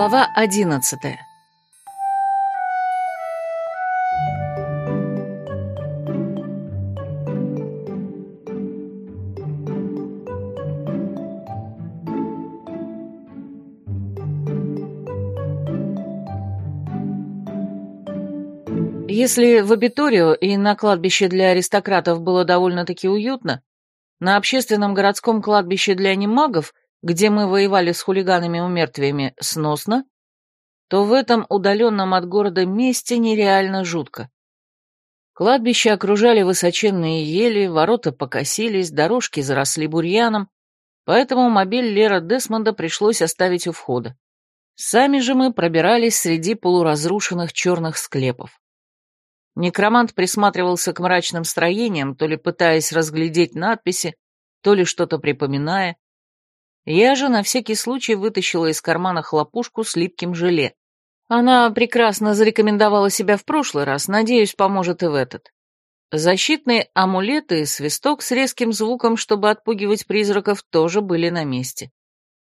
Глава одиннадцатая. Если в Абиторио и на кладбище для аристократов было довольно-таки уютно, на общественном городском кладбище для немагов, где мы воевали с хулиганами-умертвиями, сносно, то в этом удаленном от города месте нереально жутко. Кладбище окружали высоченные ели, ворота покосились, дорожки заросли бурьяном, поэтому мобиль Лера Десмонда пришлось оставить у входа. Сами же мы пробирались среди полуразрушенных черных склепов. Некромант присматривался к мрачным строениям, то ли пытаясь разглядеть надписи, то ли что-то припоминая. Я же на всякий случай вытащила из кармана хлопушку с липким желе. Она прекрасно зарекомендовала себя в прошлый раз, надеюсь, поможет и в этот. Защитные амулеты и свисток с резким звуком, чтобы отпугивать призраков, тоже были на месте.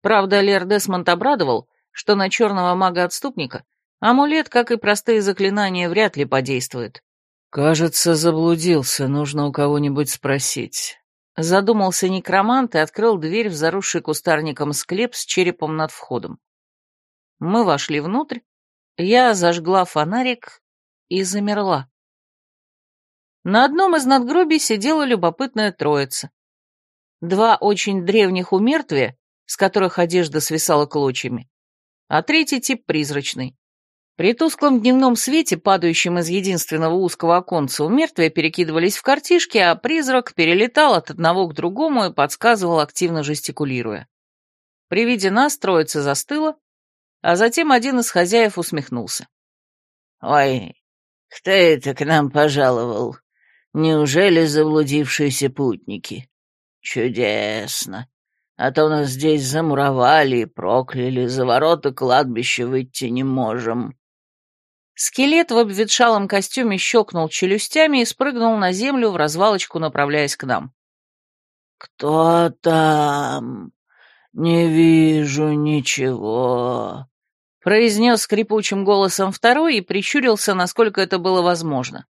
Правда, Лер Десмонд обрадовал, что на черного мага-отступника Амулет, как и простые заклинания, вряд ли подействует. «Кажется, заблудился, нужно у кого-нибудь спросить». Задумался некромант и открыл дверь в заросший кустарником склеп с черепом над входом. Мы вошли внутрь, я зажгла фонарик и замерла. На одном из надгробий сидела любопытная троица. Два очень древних умертвия, с которых одежда свисала клочьями, а третий тип призрачный. При тусклом дневном свете, падающем из единственного узкого оконца, у перекидывались в картишки, а призрак перелетал от одного к другому и подсказывал, активно жестикулируя. При виде нас троица застыла, а затем один из хозяев усмехнулся. «Ой, кто это к нам пожаловал? Неужели заблудившиеся путники? Чудесно! А то нас здесь замуровали и прокляли, за ворота кладбища выйти не можем». Скелет в обветшалом костюме щелкнул челюстями и спрыгнул на землю в развалочку, направляясь к нам. «Кто там? Не вижу ничего», — произнес скрипучим голосом второй и прищурился, насколько это было возможно.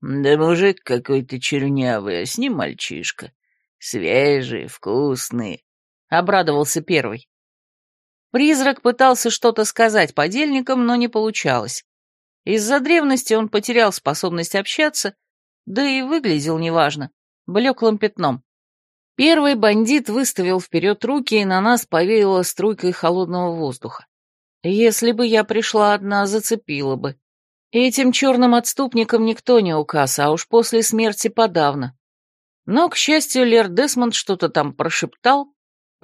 «Да мужик какой-то чернявый, а с ним мальчишка. Свежий, вкусный», — обрадовался первый. Призрак пытался что-то сказать подельникам, но не получалось. Из-за древности он потерял способность общаться, да и выглядел неважно, блеклым пятном. Первый бандит выставил вперед руки, и на нас повеяло струйкой холодного воздуха. Если бы я пришла одна, зацепила бы. Этим черным отступникам никто не указ, а уж после смерти подавно. Но, к счастью, Лер Десмонд что-то там прошептал,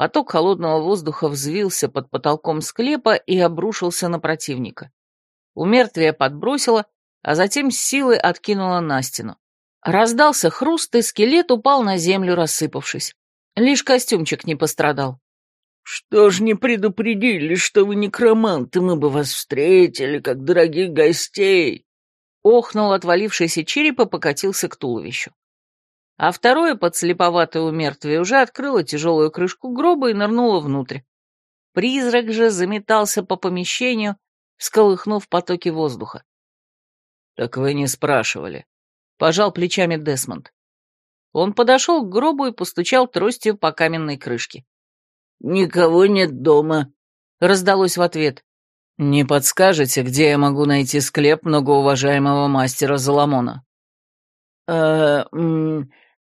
Поток холодного воздуха взвился под потолком склепа и обрушился на противника. У мертвия подбросило, а затем с силой откинуло на стену. Раздался хруст, и скелет упал на землю, рассыпавшись. Лишь костюмчик не пострадал. «Что ж не предупредили, что вы некроманты, мы бы вас встретили, как дорогих гостей!» Охнул отвалившийся череп и покатился к туловищу а второе подслеповатое умертвие уже открыло тяжелую крышку гроба и нырнуло внутрь. Призрак же заметался по помещению, всколыхнув потоки воздуха. «Так вы не спрашивали», — пожал плечами Десмонд. Он подошел к гробу и постучал тростью по каменной крышке. «Никого нет дома», — раздалось в ответ. «Не подскажете, где я могу найти склеп многоуважаемого мастера Заламона?» «А,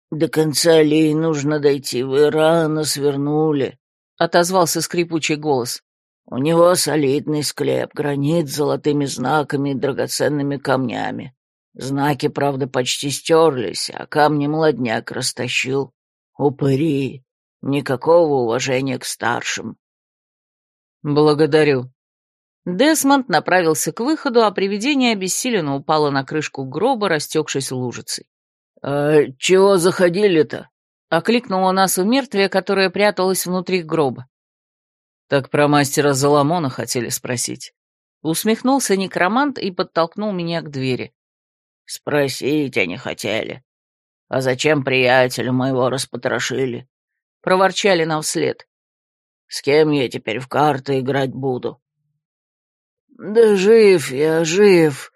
«До конца аллеи нужно дойти, вы рано свернули», — отозвался скрипучий голос. «У него солидный склеп, гранит с золотыми знаками и драгоценными камнями. Знаки, правда, почти стерлись, а камни молодняк растащил. Упыри. Никакого уважения к старшим». «Благодарю». Десмонд направился к выходу, а привидение обессиленно упало на крышку гроба, растекшись лужицей. «А чего заходили-то?» — окликнула нас у мертвия, которая пряталась внутри гроба. «Так про мастера Заламона хотели спросить». Усмехнулся некромант и подтолкнул меня к двери. «Спросить они хотели. А зачем приятеля моего распотрошили?» Проворчали нам вслед. «С кем я теперь в карты играть буду? «Да жив я, жив.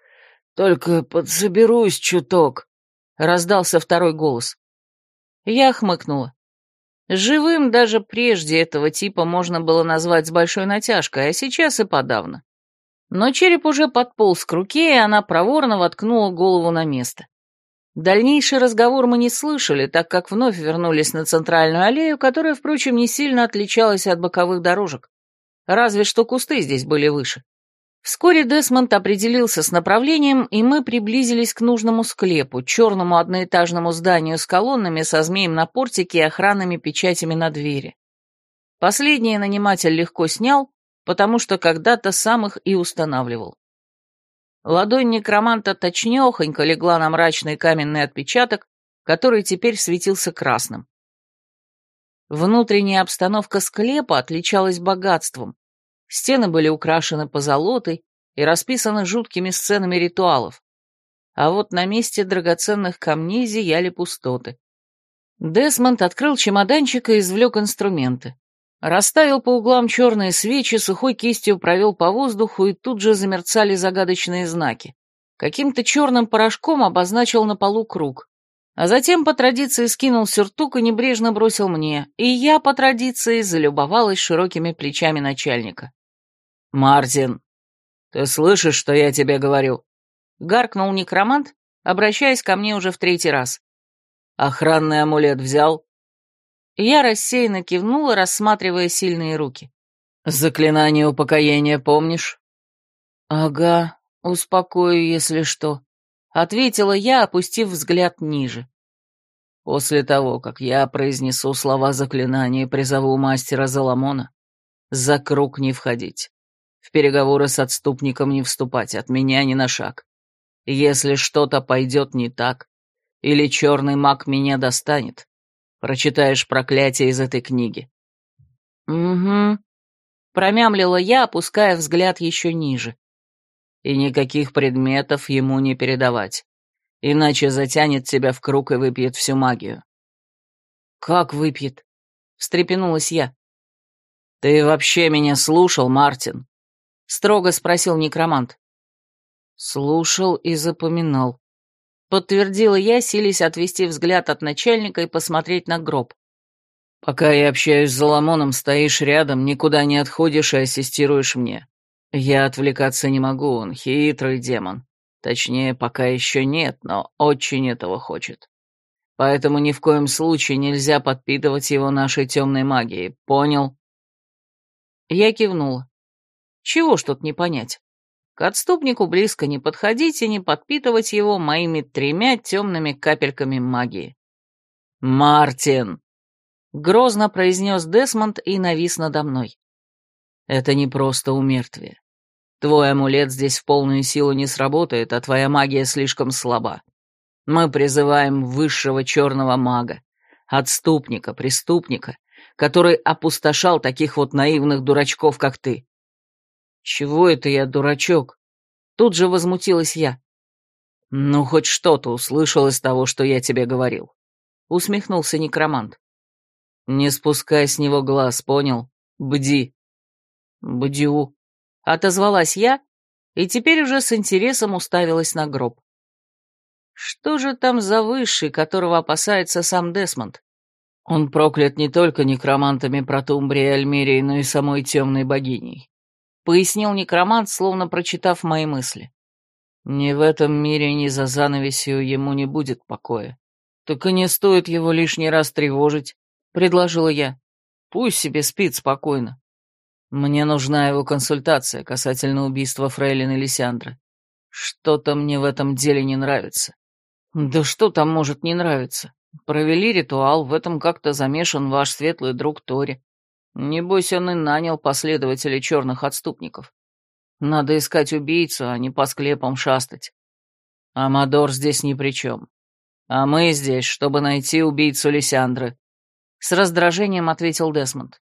Только подсоберусь чуток», — раздался второй голос. Я хмыкнула. Живым даже прежде этого типа можно было назвать с большой натяжкой, а сейчас и подавно. Но череп уже подполз к руке, и она проворно воткнула голову на место. Дальнейший разговор мы не слышали, так как вновь вернулись на центральную аллею, которая, впрочем, не сильно отличалась от боковых дорожек. Разве что кусты здесь были выше. Вскоре Десмонд определился с направлением, и мы приблизились к нужному склепу, черному одноэтажному зданию с колоннами со змеем на портике и охранными печатями на двери. Последнее наниматель легко снял, потому что когда-то сам их и устанавливал. Ладонь некроманта точнёхонько легла на мрачный каменный отпечаток, который теперь светился красным. Внутренняя обстановка склепа отличалась богатством. Стены были украшены позолотой и расписаны жуткими сценами ритуалов. А вот на месте драгоценных камней зияли пустоты. Десмонд открыл чемоданчик и извлек инструменты. Расставил по углам черные свечи, сухой кистью провел по воздуху, и тут же замерцали загадочные знаки. Каким-то черным порошком обозначил на полу круг. А затем по традиции скинул сюртук и небрежно бросил мне, и я по традиции залюбовалась широкими плечами начальника. «Мартин, ты слышишь, что я тебе говорю?» Гаркнул некромант, обращаясь ко мне уже в третий раз. «Охранный амулет взял?» Я рассеянно кивнула, рассматривая сильные руки. «Заклинание упокоения помнишь?» «Ага, успокою, если что», — ответила я, опустив взгляд ниже. «После того, как я произнесу слова заклинания и призову мастера Заламона, за круг не входить, переговоры с отступником не вступать, от меня ни на шаг. Если что-то пойдет не так, или черный маг меня достанет, Прочитаешь проклятие из этой книги». «Угу», — промямлила я, опуская взгляд еще ниже. «И никаких предметов ему не передавать, иначе затянет тебя в круг и выпьет всю магию». «Как выпьет?» — встрепенулась я. «Ты вообще меня слушал, Мартин?» — строго спросил некромант. Слушал и запоминал. Подтвердила я, силясь отвести взгляд от начальника и посмотреть на гроб. «Пока я общаюсь с Заламоном, стоишь рядом, никуда не отходишь и ассистируешь мне. Я отвлекаться не могу, он хитрый демон. Точнее, пока еще нет, но очень этого хочет. Поэтому ни в коем случае нельзя подпитывать его нашей темной магией, понял?» Я кивнула. Чего ж тут не понять? К отступнику близко не подходить и не подпитывать его моими тремя темными капельками магии. «Мартин!» — грозно произнес Десмонд и навис надо мной. «Это не просто умертвие. Твой амулет здесь в полную силу не сработает, а твоя магия слишком слаба. Мы призываем высшего черного мага, отступника, преступника, который опустошал таких вот наивных дурачков, как ты. «Чего это я, дурачок?» Тут же возмутилась я. «Ну, хоть что-то услышал из того, что я тебе говорил», — усмехнулся некромант. «Не спускай с него глаз, понял? Бди». «Бдю», — отозвалась я, и теперь уже с интересом уставилась на гроб. Что же там за высший, которого опасается сам Десмонд? Он проклят не только некромантами Протумбрии и Альмерии, но и самой темной богиней. — пояснил некромант, словно прочитав мои мысли. «Ни в этом мире, ни за занавесью ему не будет покоя. Так и не стоит его лишний раз тревожить», — предложила я. «Пусть себе спит спокойно. Мне нужна его консультация касательно убийства Фрейлины Лисяндры. Что-то мне в этом деле не нравится». «Да что там может не нравиться? Провели ритуал, в этом как-то замешан ваш светлый друг Тори. Небось, он и нанял последователей черных отступников. Надо искать убийцу, а не по склепам шастать. Амадор здесь ни при чем. А мы здесь, чтобы найти убийцу Лисяндры. С раздражением ответил Десмонд.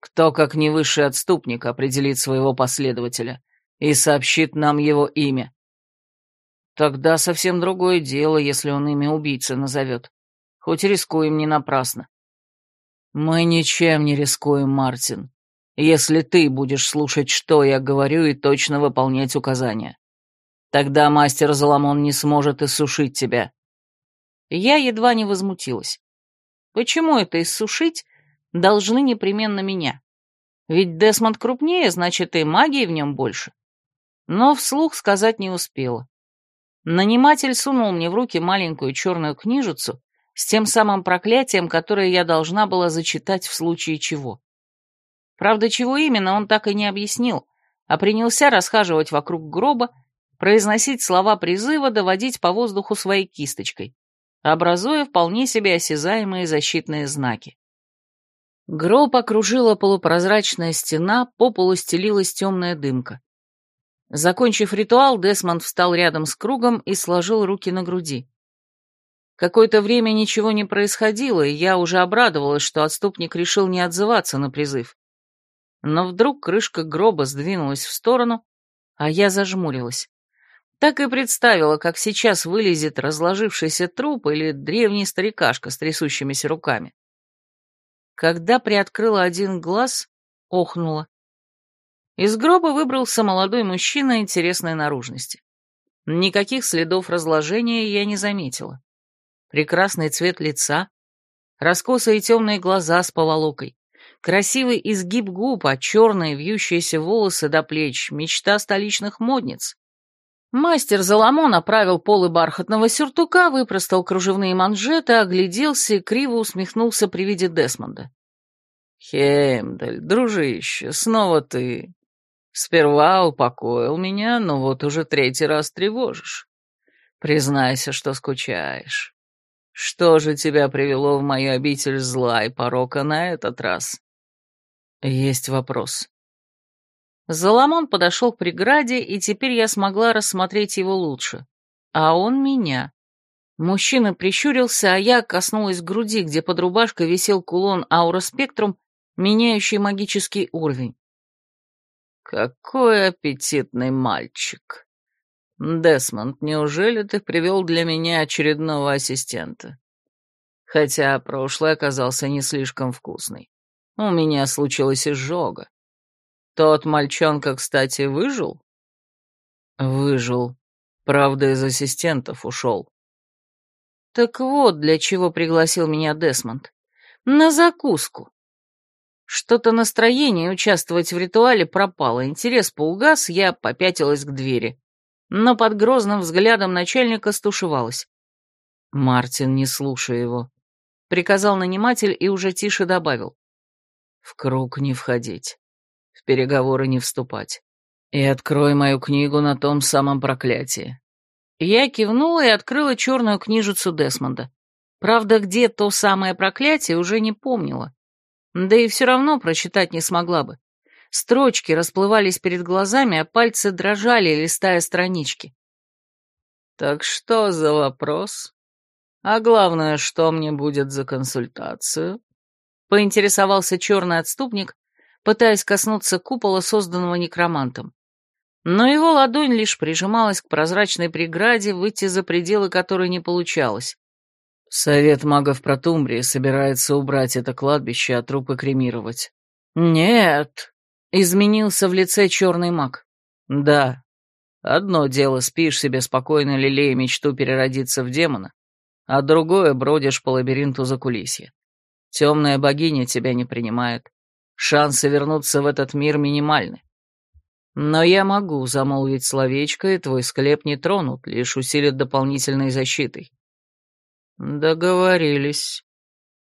Кто, как не высший отступник, определит своего последователя и сообщит нам его имя? Тогда совсем другое дело, если он имя убийцы назовет. Хоть рискуем не напрасно. «Мы ничем не рискуем, Мартин. если ты будешь слушать, что я говорю, и точно выполнять указания. Тогда мастер Заламон не сможет иссушить тебя». Я едва не возмутилась. Почему это иссушить должны непременно меня? Ведь Десмонд крупнее, значит, и магии в нем больше. Но вслух сказать не успела. Наниматель сунул мне в руки маленькую черную книжицу с тем самым проклятием, которое я должна была зачитать в случае чего. Правда, чего именно, он так и не объяснил, а принялся расхаживать вокруг гроба, произносить слова призыва, доводить по воздуху своей кисточкой, образуя вполне себе осязаемые защитные знаки. Гроб окружила полупрозрачная стена, по полу стелилась темная дымка. Закончив ритуал, Десмонд встал рядом с кругом и сложил руки на груди. Какое-то время ничего не происходило, и я уже обрадовалась, что отступник решил не отзываться на призыв. Но вдруг крышка гроба сдвинулась в сторону, а я зажмурилась. Так и представила, как сейчас вылезет разложившийся труп или древний старикашка с трясущимися руками. Когда приоткрыла один глаз, охнула. Из гроба выбрался молодой мужчина интересной наружности. Никаких следов разложения я не заметила. Прекрасный цвет лица, раскосые темные глаза с поволокой, красивый изгиб губ, а черные вьющиеся волосы до плеч — мечта столичных модниц. Мастер Заламон оправил полы бархатного сюртука, выпростал кружевные манжеты, огляделся и криво усмехнулся при виде Десмонда. «Хемдаль, дружище, снова ты. Сперва упокоил меня, но вот уже третий раз тревожишь. Признайся, что скучаешь. Что же тебя привело в мою обитель зла и порока на этот раз?» «Есть вопрос», Заламон подошел к преграде, и теперь я смогла рассмотреть его лучше. А он меня. Мужчина прищурился, а я коснулась груди, где под рубашкой висел кулон Аура Спектрум, меняющий магический уровень. «Какой аппетитный мальчик! Десмонд, неужели ты привел для меня очередного ассистента? Хотя прошлый оказался не слишком вкусный. У меня случилась изжога. Тот мальчонка, кстати, выжил? Выжил. Правда, из ассистентов ушел. Так вот, для чего пригласил меня Десмонд. На закуску. Что-то настроение участвовать в ритуале пропало, интерес поугас, я попятилась к двери. Но под грозным взглядом начальника стушевалась. Мартин, не слушай его. Приказал наниматель и уже тише добавил. В круг не входить в переговоры не вступать. И открой мою книгу на том самом проклятии». Я кивнула и открыла черную книжицу Десмонда. Правда, где то самое проклятие, уже не помнила. Да и все равно прочитать не смогла бы. Строчки расплывались перед глазами, а пальцы дрожали, листая странички. «Так что за вопрос? А главное, что мне будет за консультацию?» Поинтересовался черный отступник, пытаясь коснуться купола, созданного некромантом. Но его ладонь лишь прижималась к прозрачной преграде, выйти за пределы которой не получалось. Совет магов Протумбрии собирается убрать это кладбище, а трупы кремировать. Нет, изменился в лице черный маг. Да, одно дело спишь себе спокойно, лелея мечту переродиться в демона, а другое бродишь по лабиринту за кулисье. Темная богиня тебя не принимает. Шансы вернуться в этот мир минимальны. Но я могу замолвить словечко, и твой склеп не тронут, лишь усилят дополнительной защитой. Договорились.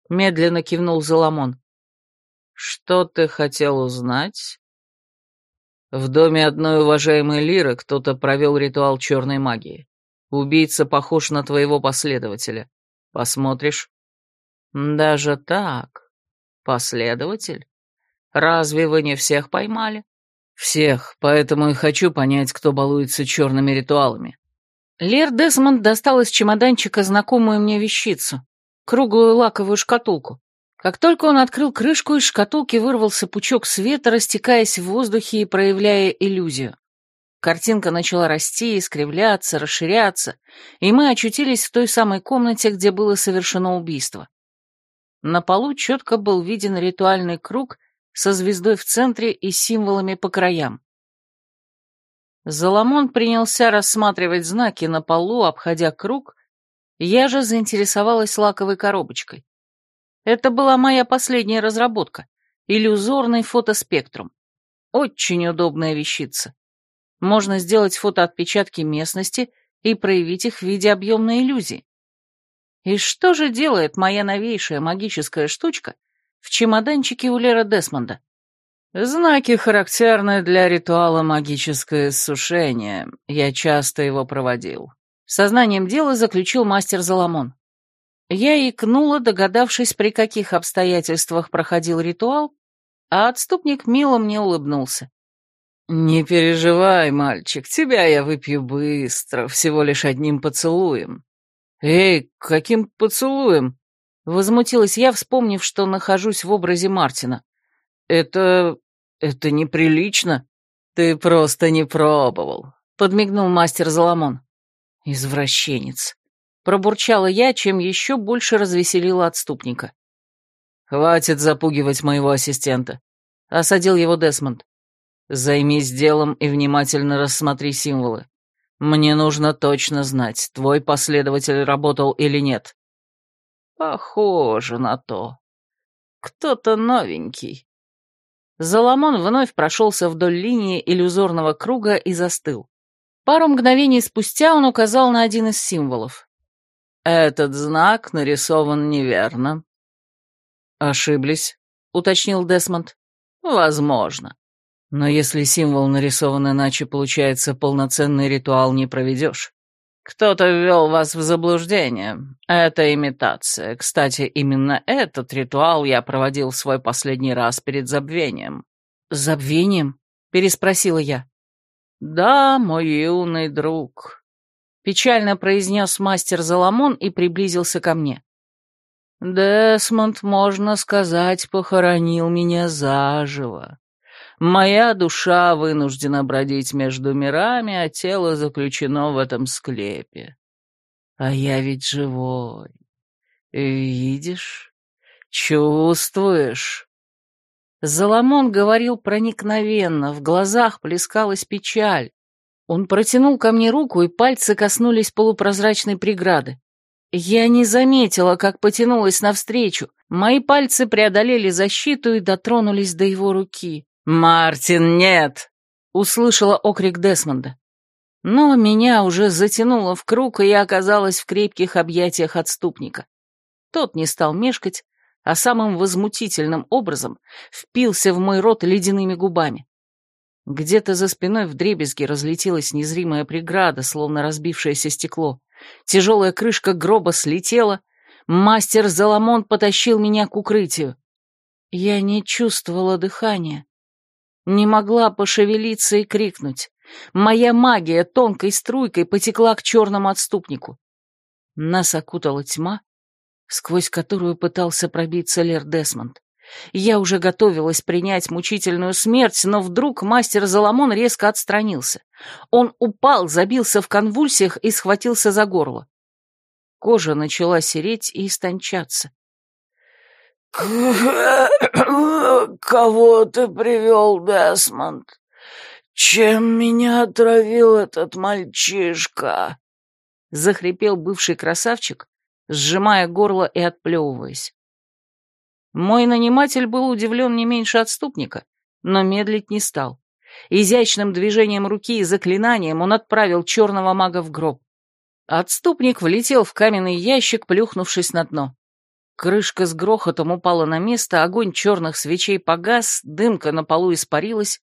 Медленно кивнул Заломон. Что ты хотел узнать? В доме одной уважаемой Лиры кто-то провел ритуал черной магии. Убийца похож на твоего последователя. Посмотришь? Даже так? Последователь? Разве вы не всех поймали? Всех, поэтому и хочу понять, кто балуется черными ритуалами. Лер Десмонд достал из чемоданчика знакомую мне вещицу, круглую лаковую шкатулку. Как только он открыл крышку, из шкатулки вырвался пучок света, растекаясь в воздухе и проявляя иллюзию. Картинка начала расти, искривляться, расширяться, и мы очутились в той самой комнате, где было совершено убийство. На полу четко был виден ритуальный круг со звездой в центре и символами по краям. Соломон принялся рассматривать знаки на полу, обходя круг, я же заинтересовалась лаковой коробочкой. Это была моя последняя разработка — иллюзорный фотоспектрум. Очень удобная вещица. Можно сделать фотоотпечатки местности и проявить их в виде объемной иллюзии. И что же делает моя новейшая магическая штучка в чемоданчике у Лера Десмонда? Знаки характерны для ритуала магическое сушение. Я часто его проводил. Сознанием дела заключил мастер Заламон. Я икнула, догадавшись, при каких обстоятельствах проходил ритуал, а отступник мило мне улыбнулся. «Не переживай, мальчик, тебя я выпью быстро, всего лишь одним поцелуем». «Эй, каким поцелуем?» Возмутилась я, вспомнив, что нахожусь в образе Мартина. «Это... это неприлично. Ты просто не пробовал», — подмигнул мастер Заламон. «Извращенец». Пробурчала я, чем еще больше развеселила отступника. «Хватит запугивать моего ассистента», — осадил его Десмонд. «Займись делом и внимательно рассмотри символы. Мне нужно точно знать, твой последователь работал или нет». «Похоже на то. Кто-то новенький». Заломон вновь прошелся вдоль линии иллюзорного круга и застыл. Пару мгновений спустя он указал на один из символов. «Этот знак нарисован неверно. «Ошиблись», — уточнил Десмонд. «Возможно. Но если символ нарисован иначе, получается, полноценный ритуал не проведешь. Кто-то ввел вас в заблуждение. Это имитация. Кстати, именно этот ритуал я проводил в свой последний раз перед забвением». «Забвением?» — переспросила я. «Да, мой юный друг», — печально произнес мастер Заламон и приблизился ко мне. Десмонд, можно сказать, похоронил меня заживо. Моя душа вынуждена бродить между мирами, а тело заключено в этом склепе. А я ведь живой. Видишь? Чувствуешь? Заламон говорил проникновенно, в глазах плескалась печаль. Он протянул ко мне руку, и пальцы коснулись полупрозрачной преграды. Я не заметила, как потянулась навстречу. Мои пальцы преодолели защиту и дотронулись до его руки. «Мартин, нет!» — услышала окрик Десмонда. Но меня уже затянуло в круг, и я оказалась в крепких объятиях отступника. Тот не стал мешкать, а самым возмутительным образом впился в мой рот ледяными губами. Где-то за спиной вдребезги разлетелась незримая преграда, словно разбившееся стекло. Тяжелая крышка гроба слетела, мастер Заламон потащил меня к укрытию. Я не чувствовала дыхания, не могла пошевелиться и крикнуть. Моя магия тонкой струйкой потекла к черному отступнику. Нас окутала тьма, сквозь которую пытался пробиться Лер Десмонд. Я уже готовилась принять мучительную смерть, но вдруг мастер Заламон резко отстранился. Он упал, забился в конвульсиях и схватился за горло. Кожа начала сереть и истончаться. «Кого ты привел, Десмонд? Чем меня отравил этот мальчишка?» Захрипел бывший красавчик, сжимая горло и отплевываясь. Мой наниматель был удивлен не меньше отступника, но медлить не стал. Изящным движением руки и заклинанием он отправил черного мага в гроб. Отступник влетел в каменный ящик, плюхнувшись на дно. Крышка с грохотом упала на место, огонь черных свечей погас, дымка на полу испарилась,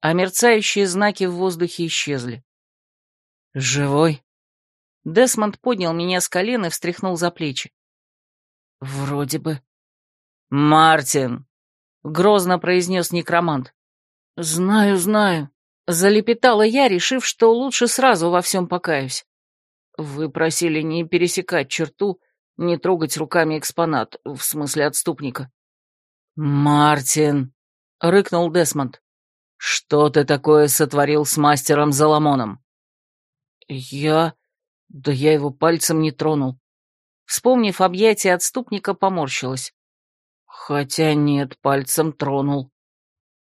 а мерцающие знаки в воздухе исчезли. «Живой?» Десмонд поднял меня с колен и встряхнул за плечи. «Вроде бы», «Мартин!» — грозно произнес некромант. «Знаю, знаю», — залепетала я, решив, что лучше сразу во всем покаюсь. «Вы просили не пересекать черту, не трогать руками экспонат, в смысле отступника». «Мартин!» — рыкнул Десмонд. «Что ты такое сотворил с мастером Заламоном?» «Я... да я его пальцем не тронул». Вспомнив объятие отступника, поморщилась. Хотя нет, пальцем тронул.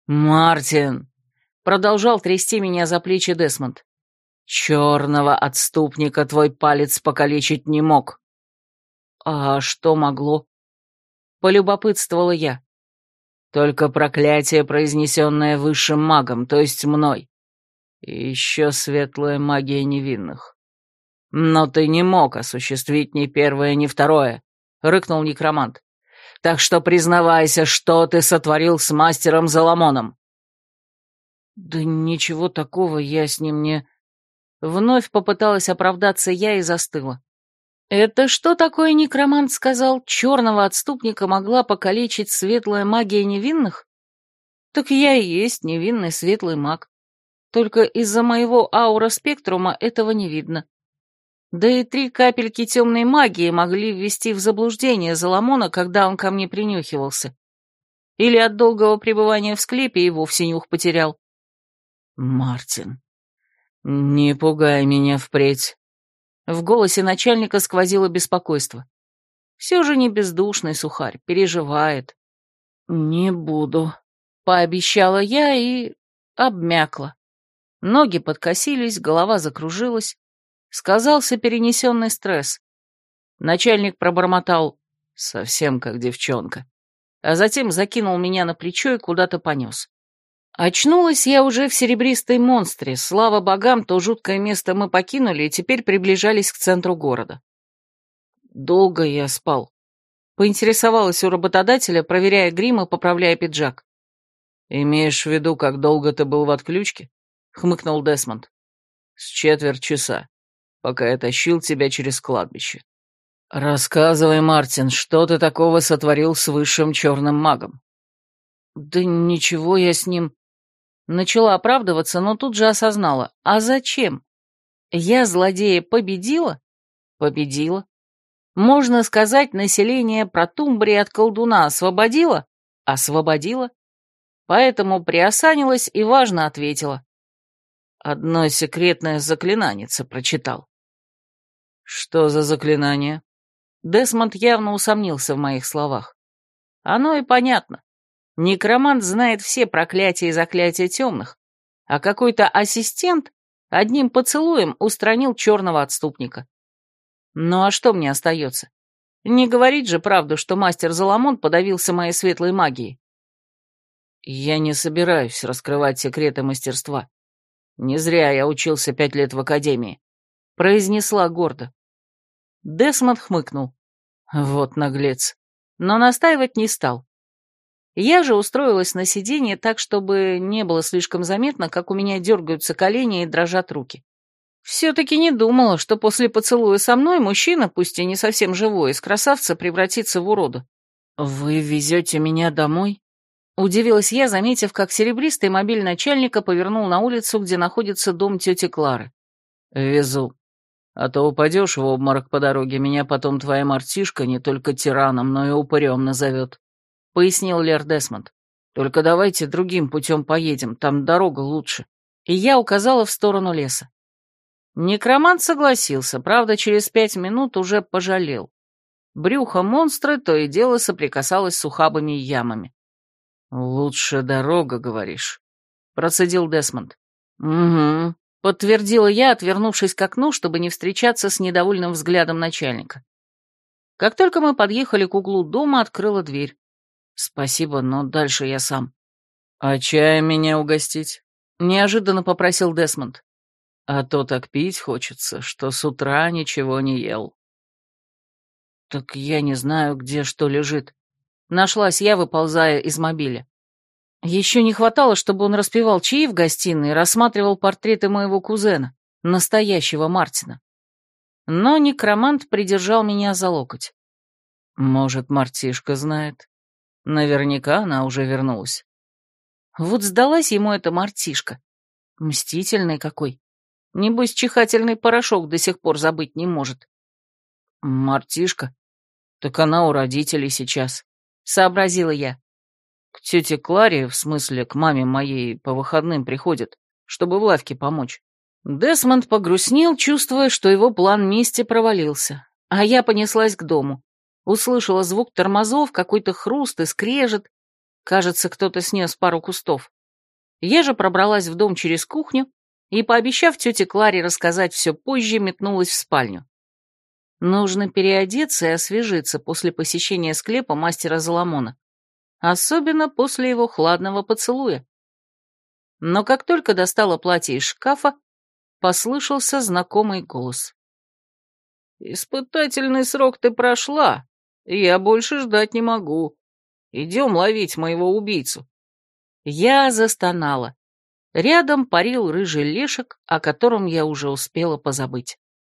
«Мартин!» — продолжал трясти меня за плечи Десмонд. «Черного отступника твой палец покалечить не мог». «А что могло?» — полюбопытствовала я. «Только проклятие, произнесенное высшим магом, то есть мной. И еще светлая магия невинных. Но ты не мог осуществить ни первое, ни второе», — рыкнул некромант. «Так что признавайся, что ты сотворил с мастером Заламоном». «Да ничего такого я с ним не...» Вновь попыталась оправдаться я и застыла. «Это что такое некромант сказал? Черного отступника могла покалечить светлая магия невинных? Так я и есть невинный светлый маг. Только из-за моего аура-спектрума этого не видно. Да и три капельки темной магии могли ввести в заблуждение Соломона, когда он ко мне принюхивался. Или от долгого пребывания в склепе и вовсе нюх потерял. «Мартин, не пугай меня впредь». В голосе начальника сквозило беспокойство. Все же не бездушный сухарь, переживает. «Не буду», — пообещала я и обмякла. Ноги подкосились, голова закружилась. Сказался перенесенный стресс. Начальник пробормотал «совсем как девчонка», а затем закинул меня на плечо и куда-то понес. Очнулась я уже в серебристой монстре. Слава богам, то жуткое место мы покинули и теперь приближались к центру города. Долго я спал. Поинтересовалась у работодателя, проверяя грим и поправляя пиджак. «Имеешь в виду, как долго ты был в отключке?» — хмыкнул Десмонд. «С четверть часа, пока я тащил тебя через кладбище». «Рассказывай, Мартин, что ты такого сотворил с высшим черным магом?» «Да ничего я с ним...» Начала оправдываться, но тут же осознала. А зачем? Я злодея победила? Победила. Можно сказать, население Протумбрии от колдуна освободила? Освободила. Поэтому приосанилась и важно ответила. Одно секретное заклинаница прочитал. Что за заклинание? Десмонд явно усомнился в моих словах. Оно и понятно. Некромант знает все проклятия и заклятия темных, а какой-то ассистент одним поцелуем устранил черного отступника. Ну а что мне остается? Не говорить же правду, что мастер Заламон подавился моей светлой магией. Я не собираюсь раскрывать секреты мастерства. Не зря я учился пять лет в академии. Произнесла гордо. Десмонд хмыкнул. Вот наглец. Но настаивать не стал. Я же устроилась на сиденье так, чтобы не было слишком заметно, как у меня дергаются колени и дрожат руки. Все-таки не думала, что после поцелуя со мной мужчина, пусть и не совсем живой, из красавца превратится в урода. «Вы везете меня домой?» Удивилась я, заметив, как серебристый мобиль начальника повернул на улицу, где находится дом тети Клары. «Везу. А то упадешь в обморок по дороге, меня потом твоя мартишка не только тираном, но и упырем назовет». — пояснил Лер Десмонд. «Только давайте другим путем поедем, там дорога лучше». И я указала в сторону леса. Некромант согласился, правда, через пять минут уже пожалел. Брюхо монстра то и дело соприкасалось с ухабами и ямами. «Лучше дорога, говоришь?» — процедил Десмонд. «Угу», — подтвердила я, отвернувшись к окну, чтобы не встречаться с недовольным взглядом начальника. Как только мы подъехали к углу дома, открыла дверь. «Спасибо, но дальше я сам». «А чаем меня угостить?» — неожиданно попросил Десмонд. «А то так пить хочется, что с утра ничего не ел». «Так я не знаю, где что лежит». Нашлась я, выползая из мобиля. Еще не хватало, чтобы он распевал чаи в гостиной и рассматривал портреты моего кузена, настоящего Мартина. Но некромант придержал меня за локоть. «Может, Мартишка знает?» Наверняка она уже вернулась. Вот сдалась ему эта мартишка. Мстительный какой. Небось, чихательный порошок до сих пор забыть не может. Мартишка? Так она у родителей сейчас, сообразила я. К тете Кларе, в смысле, к маме моей, по выходным приходит, чтобы в лавке помочь. Десмонд погрустнел, чувствуя, что его план мести провалился, а я понеслась к дому. Услышала звук тормозов, какой-то хруст и скрежет. Кажется, кто-то снес пару кустов. Я же пробралась в дом через кухню и, пообещав тете Кларе рассказать все позже, метнулась в спальню. Нужно переодеться и освежиться после посещения склепа мастера Заломона. Особенно после его хладного поцелуя. Но как только достала платье из шкафа, послышался знакомый голос. «Испытательный срок ты прошла. Я больше ждать не могу. Идем ловить моего убийцу». Я застонала. Рядом парил рыжий лешек, о котором я уже успела позабыть.